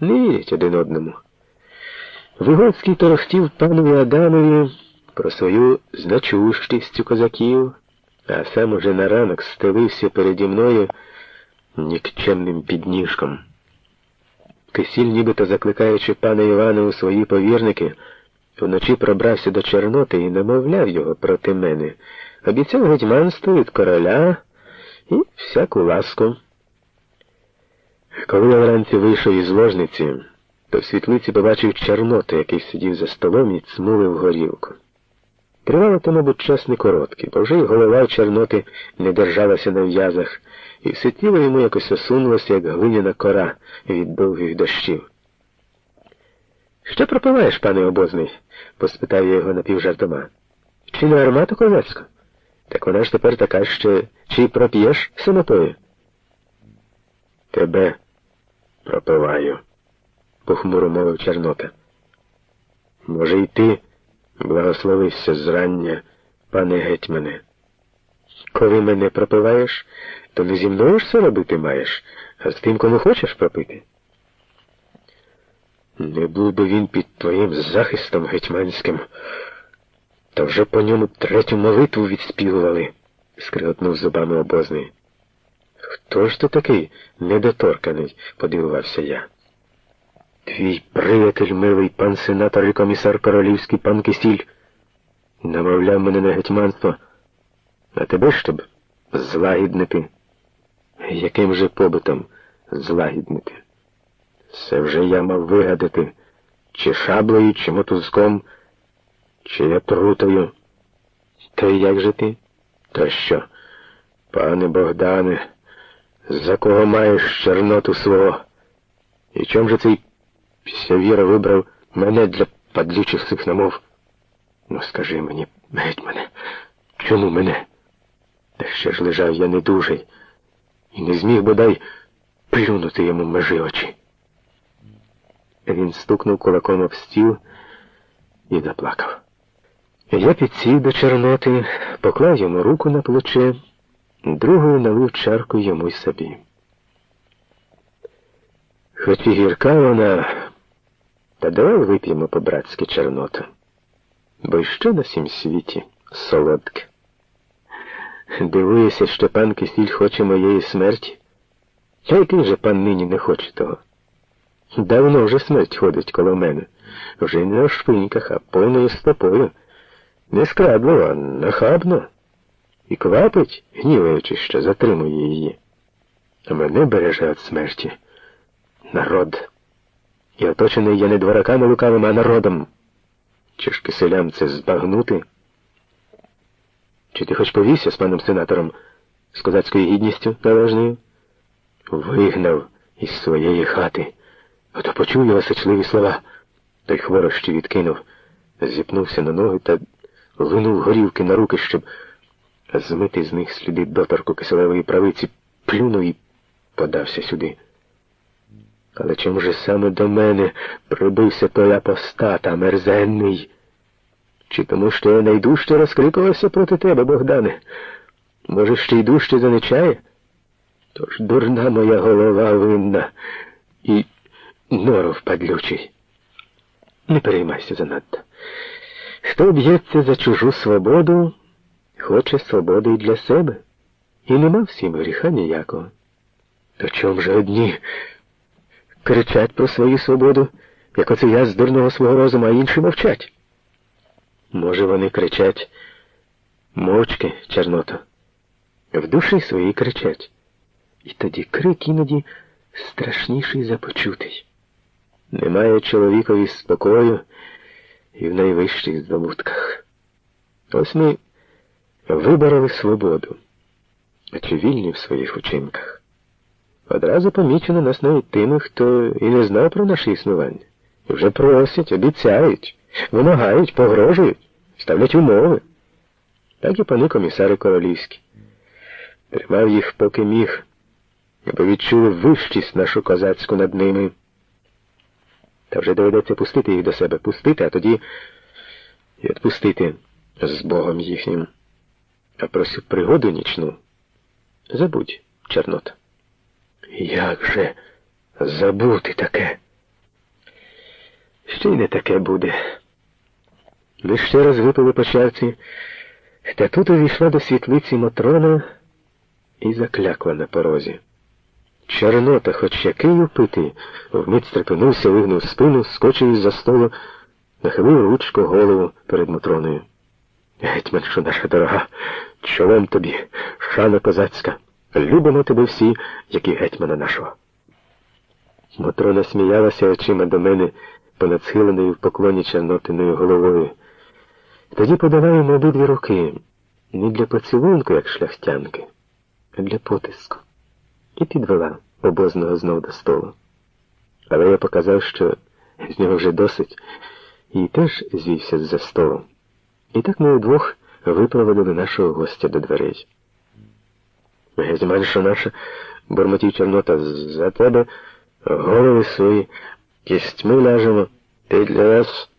Не вірять один одному. Вигоцький торохтів панові Адамові про свою значущість у козаків, а сам уже на ранок стелився переді мною нікчемним підніжком. Кисіль, нібито закликаючи пана Івана у свої повірники, вночі пробрався до Чорноти і намовляв його проти мене, обіцяв гетьманство від короля і всяку ласку. Коли я вранці вийшов із ложниці, то в світлиці побачив Чорноту, який сидів за столом і цмулив горілку. Тривало то, мабуть, час не короткий, бо вже й голова в Чорноти не держалася на в'язах, і все тіло йому якось осунулося, як глиняна кора від довгих дощів. Що пропиваєш, пане обозний? поспитав я його напівжартома. Чи не армату козацьку? Так вона ж тепер така, що чи проп'єш самотою? Тебе пропиваю, похмуро мовив Чорнота. Може, й ти благословився зрання, пане гетьмане. Коли мене пропиваєш, то не зі мною ж це робити маєш, а з тим, кому хочеш пропити. Не був би він під твоїм захистом гетьманським, то вже по ньому третю молитву відспівували, скриготнув зубами обозний. Хто ж ти такий недоторканий? подивувався я. Твій приятель, милий пан сенатор і комісар королівський пан Кисіль, намовляв мене на гетьманство, а тебе щоб злагіднити. Яким же побитом злагіднити? Це вже я мав вигадати, чи шаблею, чи мотузком, чи я трутою. Та як же ти? Та що, пане Богдане, за кого маєш чорноту свого? І чом же цей псявіра вибрав мене для падлючих цих намов? Ну, скажи мені, гетьмане, чому мене? Та ще ж лежав я недужий і не зміг бодай плюнути йому межи очі. Він стукнув кулаком об стіл і заплакав. Я підсів до Чорноти, поклав йому руку на плече, другою налив чарку йому й собі. Хоч і гірка вона, та давай вип'ємо по-братськи Чорнота, бо що на сім світі солодке. Дивуюся, що пан Кисіль хоче моєї смерті. А який же пан нині не хоче того? Давно вже смерть ходить коло мене. Вже не на шпиньках, а повною стопою. Не скрадливо, а нахабно. І квапить, гніваючи, що затримує її. Мене береже від смерті. Народ. І оточений я не двораками лукавими, а народом. Чи ж киселям це збагнути? Чи ти хоч повівся з паном сенатором з козацькою гідністю належною? Вигнав із своєї хати. Ото почув його сичливі слова. Той хворощі відкинув, зіпнувся на ноги та линув горівки на руки, щоб змити з них сліди доторку киселевої правиці, плюнув і подався сюди. Але чому же саме до мене прибився той апостата мерзенний? Чи тому, що я найдужче розкрикувався проти тебе, Богдане? Може, ще й дужче занечає? Тож дурна моя голова винна і норов падлючий. Не переймайся занадто. Хто б'ється за чужу свободу, хоче свободи і для себе. І нема всім гріха ніякого. То чом же одні кричать про свою свободу, як оце я з дурного свого розуму, а інші мовчать? Може, вони кричать мовчки, Чорното, в душі своїй кричать. І тоді крик іноді страшніший за почутий. Немає чоловікові спокою і в найвищих здобутках. Ось ми вибороли свободу, а чи вільні в своїх учинках. Одразу помічено нас навіть тими, хто і не знав про наше існування. І вже просять, обіцяють, вимагають, погрожують, ставлять умови. Так і пани комісари королівські. Тримав їх, поки міг, аби відчули вищість нашу козацьку над ними. Та вже доведеться пустити їх до себе, пустити, а тоді і відпустити з Богом їхнім. А про пригоду нічну забудь, Чорнота. Як же забути таке? ще й не таке буде. Ми ще раз випили по чарці, та тут увійшла до світлиці Мотрона і заклякла на порозі. Чорнота, хоч який упитий, вмить стрепенувся, вигнув спину, скочив із за столу, нахилив ручку голову перед Мотроною. Гетьманшу наша дорога, чолом тобі, шана козацька, любимо тебе всі, як і гетьмана нашого. Мотрона сміялася очима до мене понад схиленою в поклоні чорнотиною головою. Тоді подала йому обидві руки, не для поцілунку, як шляхтянки, а для потиску, і підвела обозного знов до столу. Але я показав, що з нього вже досить, і теж звівся з-за столу. І так ми удвох випроводили нашого гостя до дверей. Гезьманша наша, бурмотів Чорнота, за тебе голови свої кістьми ляжемо, ти для нас.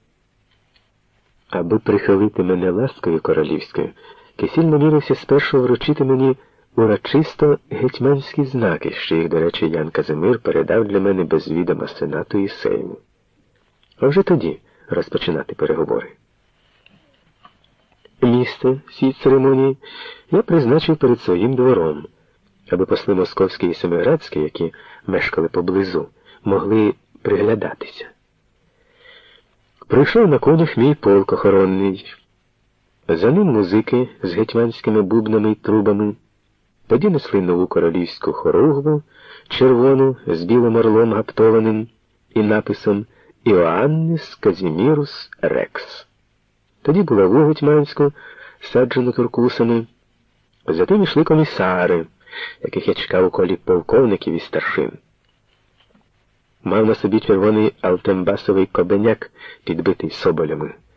Аби прихилити мене ласкою королівською, Кисіль намірився спершу вручити мені урочисто гетьманські знаки, що їх, до речі, Ян Казимир передав для мене без відома сенату і сейму. А вже тоді розпочинати переговори. Місце цій церемонії я призначив перед своїм двором, аби посли московські і семиградські, які мешкали поблизу, могли приглядатися. Прийшов на конях мій полк охоронний. За ним музики з гетьманськими бубнами й трубами. Тоді несли нову королівську хоругву, червону з білим орлом гаптованим і написом Іоаннес Казімірус Рекс. Тоді булаву гетьманську, саджену туркусами. Затим йшли комісари, яких я чекав у колі полковників і старшин. Мав на собі червоний алтембасовий кобеняк, підбитий соболями.